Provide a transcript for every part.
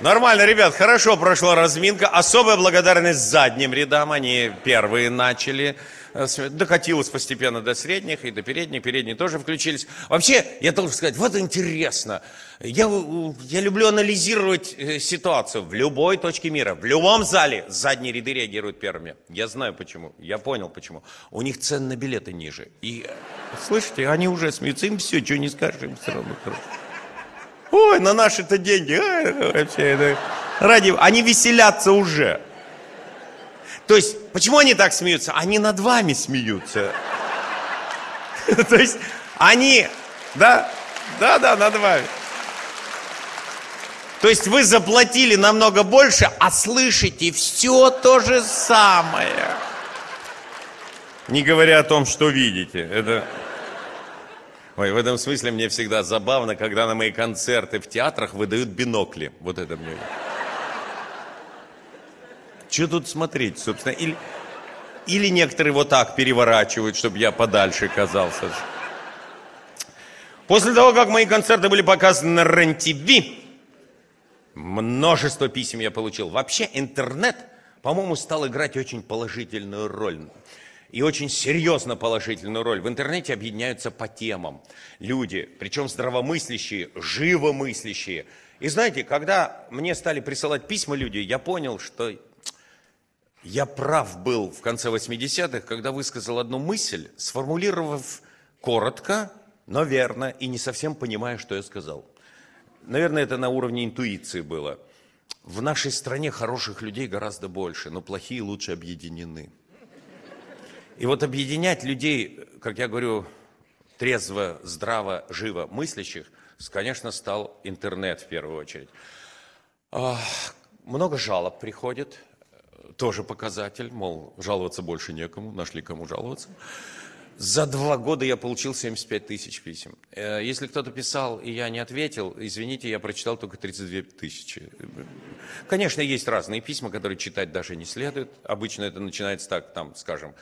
Нормально, ребят, хорошо прошла разминка. Особая благодарность задним рядам. Они первые начали. Э, докатилось постепенно до средних и до передних. Передние тоже включились. Вообще, я должен сказать, вот интересно. Я, я люблю анализировать э, ситуацию в любой точке мира. В любом зале задние ряды реагируют первыми. Я знаю почему. Я понял почему. У них цены на билеты ниже. И, слышите, они уже смеются. Им все, что не скажешь, им все равно хорошо. Ой, на наши-то деньги. Ой, вообще, это... Ради... Они веселятся уже. То есть, почему они так смеются? Они над вами смеются. То есть, они, да, да, да, над вами. То есть вы заплатили намного больше, а слышите все то же самое. Не говоря о том, что видите. Это... Ой, в этом смысле мне всегда забавно, когда на мои концерты в театрах выдают бинокли. Вот это мне. Что тут смотреть, собственно? Или, или некоторые вот так переворачивают, чтобы я подальше казался. После того, как мои концерты были показаны на РЕН-ТВ, множество писем я получил. Вообще интернет, по-моему, стал играть очень положительную роль и очень серьезно положительную роль. В интернете объединяются по темам люди, причем здравомыслящие, живомыслящие. И знаете, когда мне стали присылать письма люди, я понял, что я прав был в конце 80-х, когда высказал одну мысль, сформулировав коротко, но верно, и не совсем понимая, что я сказал. Наверное, это на уровне интуиции было. В нашей стране хороших людей гораздо больше, но плохие лучше объединены. И вот объединять людей, как я говорю, трезво, здраво, живо мыслящих, конечно, стал интернет в первую очередь. Много жалоб приходит, тоже показатель, мол, жаловаться больше некому, нашли кому жаловаться. За два года я получил 75 тысяч писем. Э, если кто-то писал, и я не ответил, извините, я прочитал только 32 тысячи. Конечно, есть разные письма, которые читать даже не следует. Обычно это начинается так, там, скажем,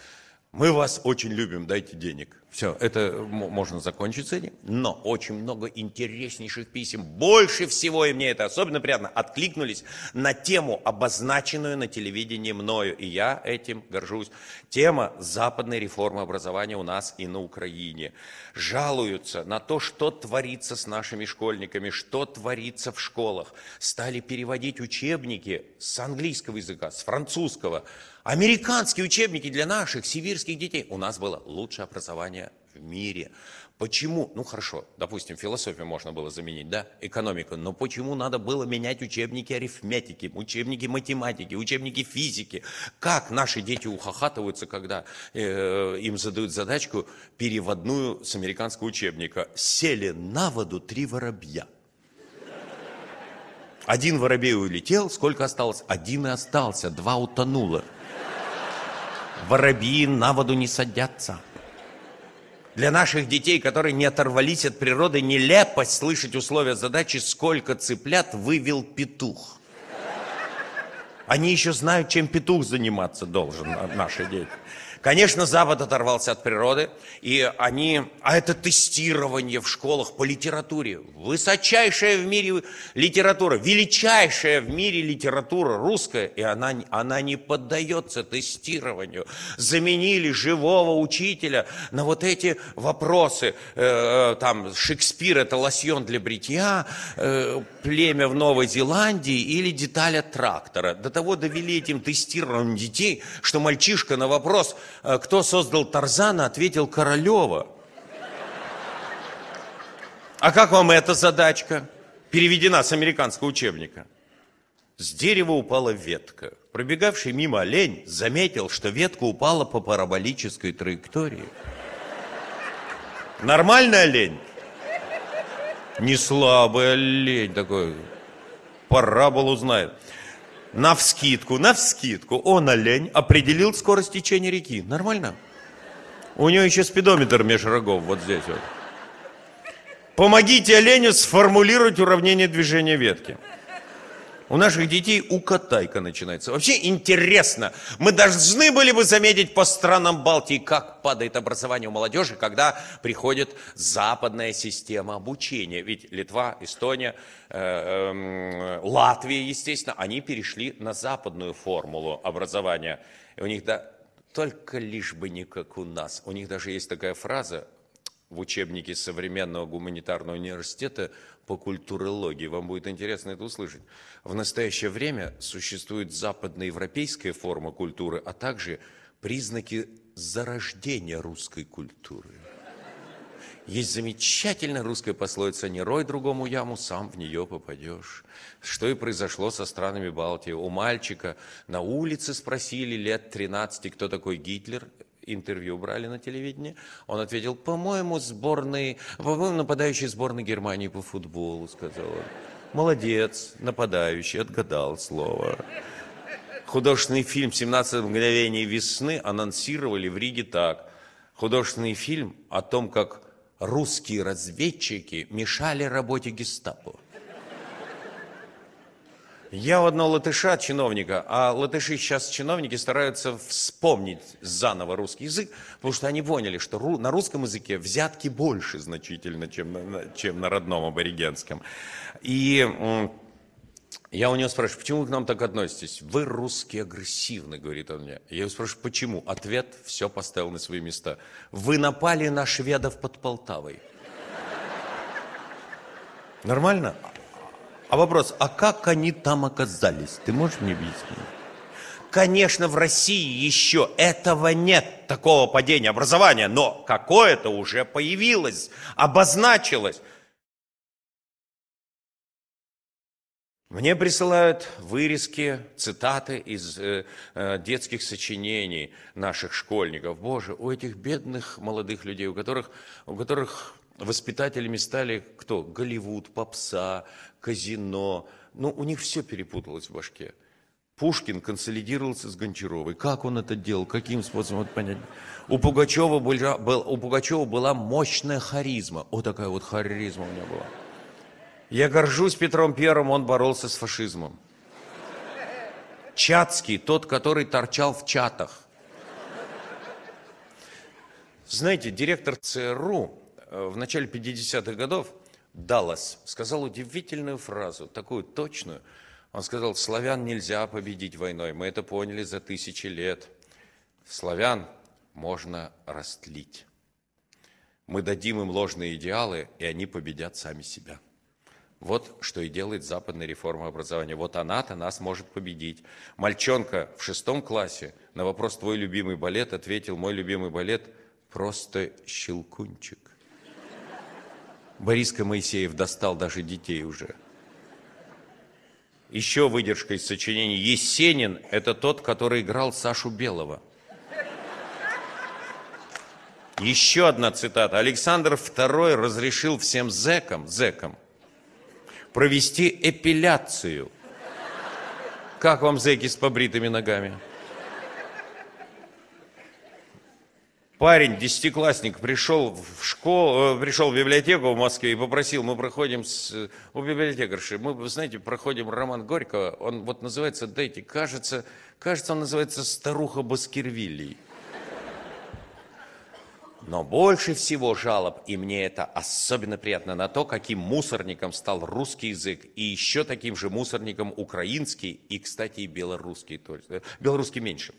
мы вас очень любим, дайте денег. Все, это можно закончить с этим. Но очень много интереснейших писем. Больше всего, и мне это особенно приятно, откликнулись на тему, обозначенную на телевидении мною. И я этим горжусь. Тема западной реформы образования у нас и на Украине. Жалуются на то, что творится с нашими школьниками, что творится в школах. Стали переводить учебники с английского языка, с французского Американские учебники для наших сибирских детей. У нас было лучшее образование в мире. Почему? Ну хорошо, допустим, философию можно было заменить, да, экономику, но почему надо было менять учебники арифметики, учебники математики, учебники физики? Как наши дети ухахатываются, когда э, им задают задачку переводную с американского учебника? Сели на воду три воробья. Один воробей улетел, сколько осталось? Один и остался, два утонуло воробьи на воду не садятся. Для наших детей, которые не оторвались от природы, нелепость слышать условия задачи, сколько цыплят вывел петух. Они еще знают, чем петух заниматься должен, наши дети. Конечно, Запад оторвался от природы, и они... А это тестирование в школах по литературе. Высочайшая в мире литература, величайшая в мире литература русская, и она, она не поддается тестированию. Заменили живого учителя на вот эти вопросы. Э, э там, Шекспир – это лосьон для бритья, э, племя в Новой Зеландии или деталь от трактора. До того довели этим тестированием детей, что мальчишка на вопрос – кто создал Тарзана, ответил Королева. А как вам эта задачка? Переведена с американского учебника. С дерева упала ветка. Пробегавший мимо олень заметил, что ветка упала по параболической траектории. Нормальный олень? Не слабый олень такой. Параболу знает. На вскидку, на вскидку. Он, олень, определил скорость течения реки. Нормально? У него еще спидометр меж рогов вот здесь вот. Помогите оленю сформулировать уравнение движения ветки. У наших детей укатайка начинается. Вообще интересно. Мы должны были бы заметить по странам Балтии, как падает образование у молодежи, когда приходит западная система обучения. Ведь Литва, Эстония, э, э, Латвия, естественно, они перешли на западную формулу образования. И у них да, только лишь бы не как у нас. У них даже есть такая фраза в учебнике современного гуманитарного университета по культурологии. Вам будет интересно это услышать. В настоящее время существует западноевропейская форма культуры, а также признаки зарождения русской культуры. Есть замечательная русская пословица «Не рой другому яму, сам в нее попадешь». Что и произошло со странами Балтии. У мальчика на улице спросили лет 13, кто такой Гитлер интервью брали на телевидении. Он ответил, по-моему, сборной, по-моему, нападающий сборной Германии по футболу, сказал он. Молодец, нападающий, отгадал слово. Художественный фильм «17 мгновений весны» анонсировали в Риге так. Художественный фильм о том, как русские разведчики мешали работе гестапо. Я у одного латыша, чиновника, а латыши сейчас чиновники стараются вспомнить заново русский язык, потому что они поняли, что на русском языке взятки больше значительно, чем на, чем на родном аборигенском. И я у него спрашиваю, почему вы к нам так относитесь? Вы русские агрессивны, говорит он мне. Я его спрашиваю, почему? Ответ все поставил на свои места. Вы напали на шведов под Полтавой. Нормально? А вопрос, а как они там оказались? Ты можешь мне объяснить? Конечно, в России еще этого нет, такого падения образования, но какое-то уже появилось, обозначилось. Мне присылают вырезки, цитаты из э, э, детских сочинений наших школьников. Боже, у этих бедных молодых людей, у которых, у которых воспитателями стали кто? Голливуд, попса, казино. Ну, у них все перепуталось в башке. Пушкин консолидировался с Гончаровой. Как он это делал? Каким способом? Вот понять. У Пугачева, была, был, у Пугачева была мощная харизма. Вот такая вот харизма у него была. Я горжусь Петром Первым, он боролся с фашизмом. Чатский, тот, который торчал в чатах. Знаете, директор ЦРУ в начале 50-х годов Даллас сказал удивительную фразу, такую точную. Он сказал, славян нельзя победить войной, мы это поняли за тысячи лет. Славян можно растлить. Мы дадим им ложные идеалы, и они победят сами себя. Вот что и делает западная реформа образования. Вот она-то нас может победить. Мальчонка в шестом классе на вопрос «Твой любимый балет?» ответил «Мой любимый балет – просто щелкунчик». Бориска Моисеев достал даже детей уже. Еще выдержка из сочинений. Есенин – это тот, который играл Сашу Белого. Еще одна цитата. Александр II разрешил всем зэкам, зэкам провести эпиляцию. Как вам зэки с побритыми ногами? Парень, десятиклассник, пришел в школу, э, пришел в библиотеку в Москве и попросил, мы проходим с, у библиотекарши, мы, знаете, проходим роман Горького, он вот называется, дайте, кажется, кажется, он называется «Старуха Баскервилей». Но больше всего жалоб, и мне это особенно приятно, на то, каким мусорником стал русский язык, и еще таким же мусорником украинский, и, кстати, и белорусский. Э, белорусский меньше.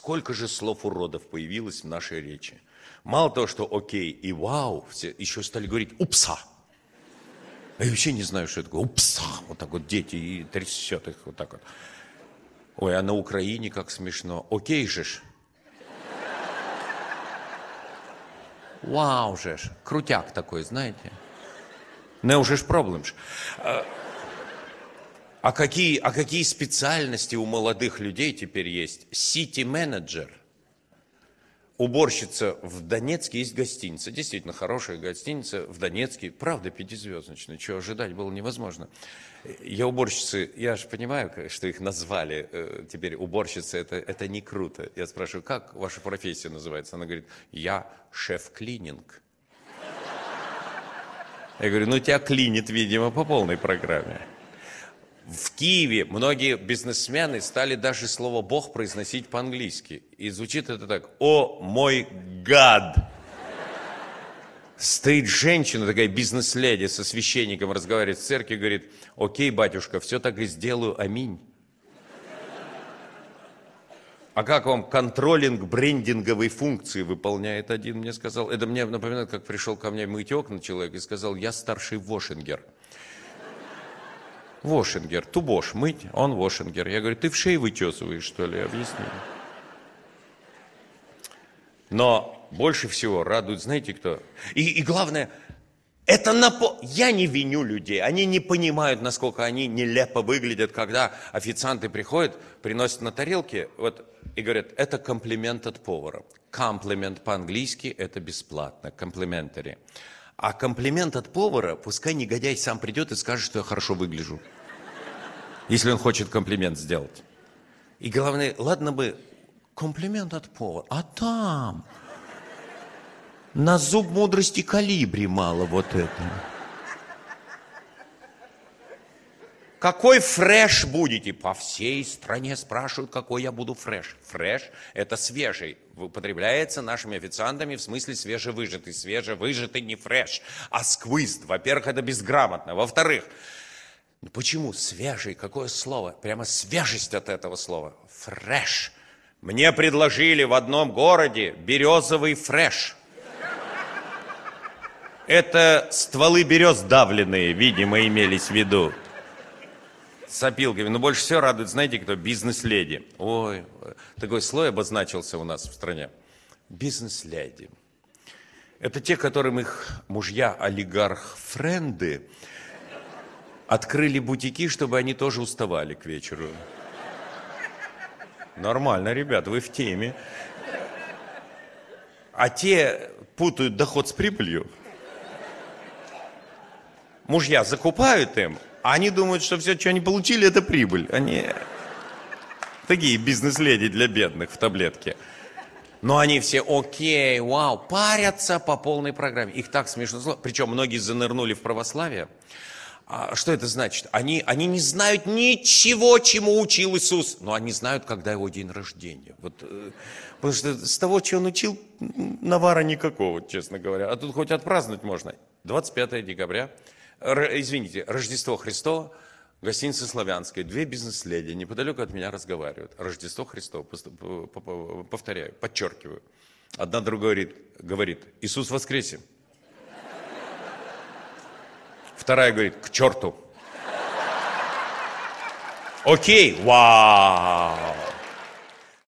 Сколько же слов уродов появилось в нашей речи. Мало того, что окей и вау, все еще стали говорить упса. А я вообще не знаю, что это такое. Упса. Вот так вот дети и трясет их вот так вот. Ой, а на Украине как смешно. Окей же ж. Вау же ж. Крутяк такой, знаете. Не уже ж проблем ж. А какие, а какие специальности у молодых людей теперь есть? Сити-менеджер. Уборщица в Донецке есть гостиница. Действительно хорошая гостиница в Донецке. Правда, пятизвездочная. Чего ожидать было невозможно. Я уборщицы, я же понимаю, что их назвали э, теперь уборщицы, это, это не круто. Я спрашиваю, как ваша профессия называется? Она говорит, я шеф-клининг. Я говорю, ну тебя клинит, видимо, по полной программе. В Киеве многие бизнесмены стали даже слово «бог» произносить по-английски. И звучит это так «О мой гад!» Стоит женщина, такая бизнес-леди, со священником разговаривает в церкви, говорит, окей, батюшка, все так и сделаю, аминь. А как вам контролинг брендинговой функции выполняет один, мне сказал. Это мне напоминает, как пришел ко мне мыть окна человек и сказал, я старший Вошингер. Вошингер, тубош, мыть, он Вошингер. Я говорю, ты в шее вычесываешь, что ли, объясни. Но больше всего радует, знаете кто? И, и главное, это напо... Я не виню людей, они не понимают, насколько они нелепо выглядят, когда официанты приходят, приносят на тарелке, вот, и говорят, это комплимент от повара. Комплимент по-английски – это бесплатно, комплиментари. А комплимент от повара, пускай негодяй сам придет и скажет, что я хорошо выгляжу. Если он хочет комплимент сделать. И главное, ладно бы комплимент от повара, а там на зуб мудрости калибри мало вот это. Какой фреш будете? По всей стране спрашивают, какой я буду фреш. Фреш – это свежий. Употребляется нашими официантами в смысле свежевыжатый. Свежевыжатый не фреш, а сквиз. Во-первых, это безграмотно. Во-вторых, почему свежий? Какое слово? Прямо свежесть от этого слова. Фреш. Мне предложили в одном городе березовый фреш – это стволы берез давленные, видимо, имелись в виду. С опилками. Но больше всего радует, знаете, кто? Бизнес-леди. Ой, такой слой обозначился у нас в стране. Бизнес-леди. Это те, которым их мужья-олигарх-френды открыли бутики, чтобы они тоже уставали к вечеру. Нормально, ребят, вы в теме. А те путают доход с прибылью мужья закупают им, они думают, что все, что они получили, это прибыль. Они такие бизнес-леди для бедных в таблетке. Но они все окей, вау, парятся по полной программе. Их так смешно. Причем многие занырнули в православие. А что это значит? Они, они не знают ничего, чему учил Иисус, но они знают, когда его день рождения. Вот, э, потому что с того, что он учил, навара никакого, честно говоря. А тут хоть отпраздновать можно. 25 декабря извините, Рождество Христово, гостиница Славянская, две бизнес-леди неподалеку от меня разговаривают. Рождество Христово, повторяю, подчеркиваю. Одна другая говорит, говорит, Иисус воскресе. Вторая говорит, к черту. Окей, вау.